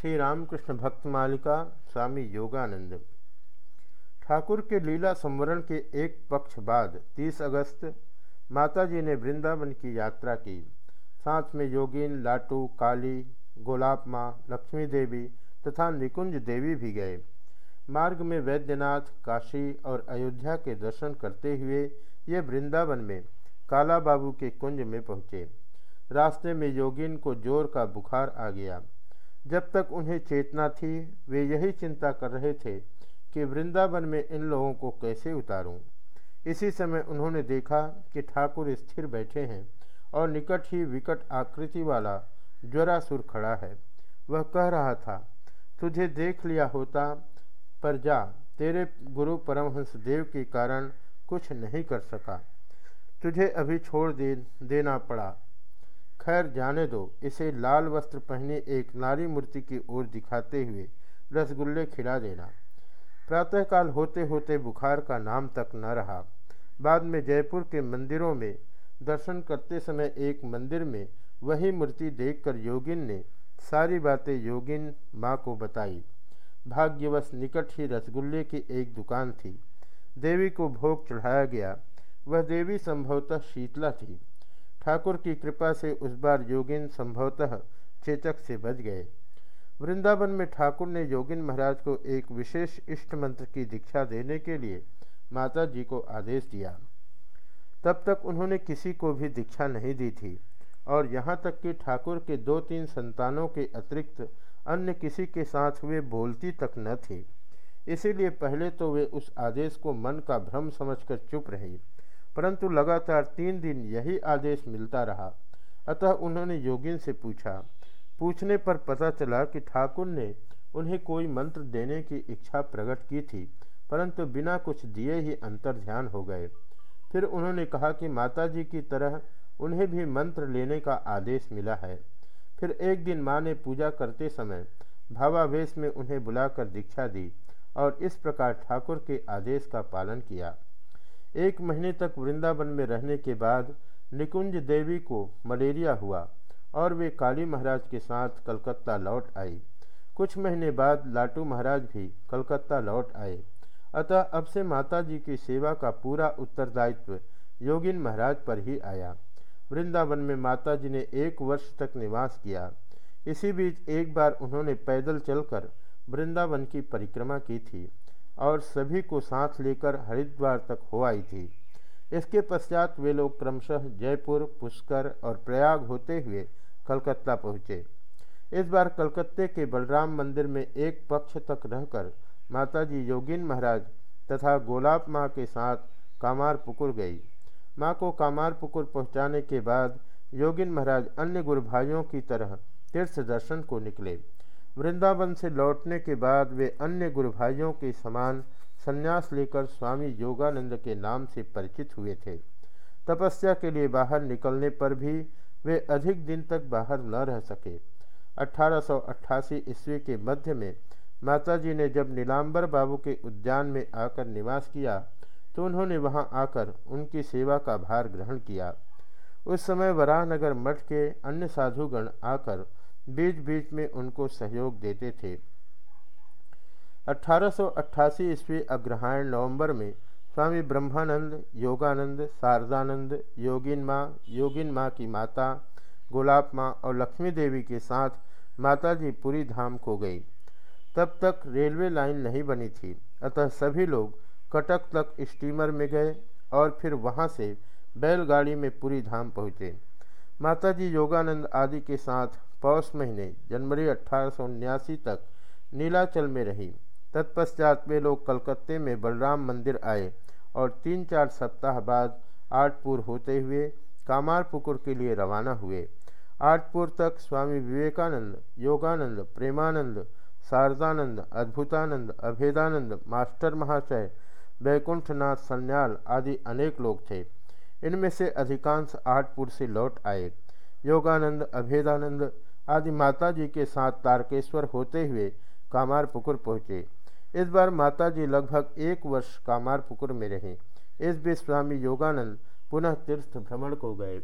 श्री रामकृष्ण भक्त मालिका स्वामी योगानंद। ठाकुर के लीला संवरण के एक पक्ष बाद 30 अगस्त माताजी ने वृंदावन की यात्रा की। साथ में योगीन, लाटू, काली गोलाप माँ, लक्ष्मी देवी तथा निकुंज देवी भी गए। मार्ग में वैद्यनाथ, काशी और अयोध्या के दर्शन करते हुए ये वृंदावन में काला बाबू के कुंज में पहुँचे। रास्ते में योगिन को ज़ोर का बुखार आ गया। जब तक उन्हें चेतना थी, वे यही चिंता कर रहे थे कि वृंदावन में इन लोगों को कैसे उतारूं। इसी समय उन्होंने देखा कि ठाकुर स्थिर बैठे हैं और निकट ही विकट आकृति वाला ज्वरासुर खड़ा है। वह कह रहा था, तुझे देख लिया होता, पर जा, तेरे गुरु परमहंस देव के कारण कुछ नहीं कर सका। तुझे अभी छोड़ दे, देना पड़ा। खैर जाने दो। इसे लाल वस्त्र पहने एक नारी मूर्ति की ओर दिखाते हुए रसगुल्ले खिला देना। प्रातःकाल होते होते बुखार का नाम तक न रहा। बाद में जयपुर के मंदिरों में दर्शन करते समय एक मंदिर में वही मूर्ति देखकर योगिन ने सारी बातें योगिन माँ को बताई। भाग्यवश निकट ही रसगुल्ले की एक दुकान थी। देवी को भोग चढ़ाया गया। वह देवी संभवतः शीतला थी। ठाकुर की कृपा से उस बार योगिन संभवतः चेचक से बच गए। वृंदावन में ठाकुर ने योगिन महाराज को एक विशेष इष्ट मंत्र की दीक्षा देने के लिए माता जी को आदेश दिया। तब तक उन्होंने किसी को भी दीक्षा नहीं दी थी और यहाँ तक कि ठाकुर के दो तीन संतानों के अतिरिक्त अन्य किसी के साथ वे बोलती तक न थी। इसीलिए पहले तो वे उस आदेश को मन का भ्रम समझकर चुप रही। परंतु लगातार तीन दिन यही आदेश मिलता रहा। अतः उन्होंने योगिन से पूछा। पूछने पर पता चला कि ठाकुर ने उन्हें कोई मंत्र देने की इच्छा प्रकट की थी, परंतु बिना कुछ दिए ही अंतर ध्यान हो गए। फिर उन्होंने कहा कि माताजी की तरह उन्हें भी मंत्र लेने का आदेश मिला है। फिर एक दिन माँ ने पूजा करते समय भावावेश में उन्हें बुलाकर दीक्षा दी और इस प्रकार ठाकुर के आदेश का पालन किया। एक महीने तक वृंदावन में रहने के बाद निकुंज देवी को मलेरिया हुआ और वे काली महाराज के साथ कलकत्ता लौट आई। कुछ महीने बाद लाटू महाराज भी कलकत्ता लौट आए। अतः अब से माता जी की सेवा का पूरा उत्तरदायित्व योगिन महाराज पर ही आया। वृंदावन में माता जी ने एक वर्ष तक निवास किया। इसी बीच एक बार उन्होंने पैदल चलकर वृंदावन की परिक्रमा की थी। और सभी को साथ लेकर हरिद्वार तक हो आई थी। इसके पश्चात वे लोग क्रमशः जयपुर, पुष्कर और प्रयाग होते हुए कलकत्ता पहुँचे। इस बार कलकत्ते के बलराम मंदिर में एक पक्ष तक रहकर माताजी योगिन महाराज तथा गोलाब माँ के साथ कामार पुकुर गई। माँ को कामार पुकुर पहुँचाने के बाद योगिन महाराज अन्य गुरु भाइयों की तरह तीर्थ दर्शन को निकले। वृंदावन से लौटने के बाद वे अन्य गुरु भाइयों के समान संन्यास लेकर स्वामी योगानंद के नाम से परिचित हुए थे। तपस्या के लिए बाहर निकलने पर भी वे अधिक दिन तक बाहर न रह सके। 1888 ईस्वी के मध्य में माताजी ने जब नीलांबर बाबू के उद्यान में आकर निवास किया तो उन्होंने वहाँ आकर उनकी सेवा का भार ग्रहण किया। उस समय वराहनगर मठ के अन्य साधुगण आकर बीच बीच में उनको सहयोग देते थे। 1888 ईस्वी अग्रहायण नवंबर में स्वामी ब्रह्मानंद, योगानंद, शारदानंद, योगिन माँ योगिन माँ की माता, गुलाब माँ और लक्ष्मी देवी के साथ माताजी पूरी धाम को गई। तब तक रेलवे लाइन नहीं बनी थी। अतः सभी लोग कटक तक स्टीमर में गए और फिर वहाँ से बैलगाड़ी में पूरी धाम पहुँचे। माताजी योगानंद आदि के साथ पौष महीने, जनवरी अठारह तक नीलाचल में रही। तत्पश्चात वे लोग कलकत्ते में बलराम मंदिर आए और तीन चार सप्ताह बाद आठपुर होते हुए कामारपुकुर के लिए रवाना हुए। आठपुर तक स्वामी विवेकानंद, योगानंद, प्रेमानंद, शारदानंद, अद्भुतानंद, अभेदानंद, मास्टर महाशय, वैकुंठनाथ सन्याल आदि अनेक लोग थे। इनमें से अधिकांश आठपुर से लौट आए। योगानंद, अभेदानंद आदि माता जी के साथ तारकेश्वर होते हुए कामार पुकुर पहुँचे। इस बार माता जी लगभग एक वर्ष कामार पुकुर में रहे। इस बीच स्वामी योगानंद पुनः तीर्थ भ्रमण को गए।